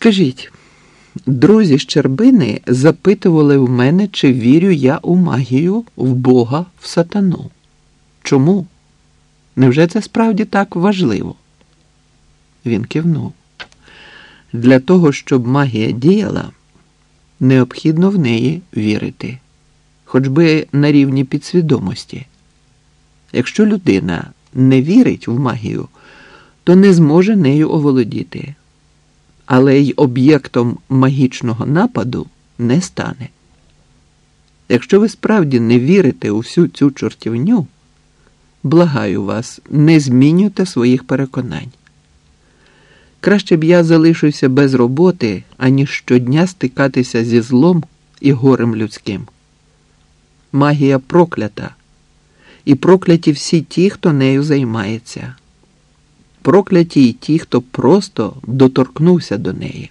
Скажіть, друзі Щербини запитували в мене, чи вірю я у магію, в Бога, в сатану. Чому? Невже це справді так важливо? Він кивнув. Для того, щоб магія діяла, необхідно в неї вірити, хоч би на рівні підсвідомості. Якщо людина не вірить в магію, то не зможе нею оволодіти, але й об'єктом магічного нападу не стане. Якщо ви справді не вірите у всю цю чортівню, благаю вас, не змінюйте своїх переконань. Краще б я залишився без роботи, аніж щодня стикатися зі злом і горем людським. Магія проклята, і прокляті всі ті, хто нею займається. Прокляті й ті, хто просто доторкнувся до неї.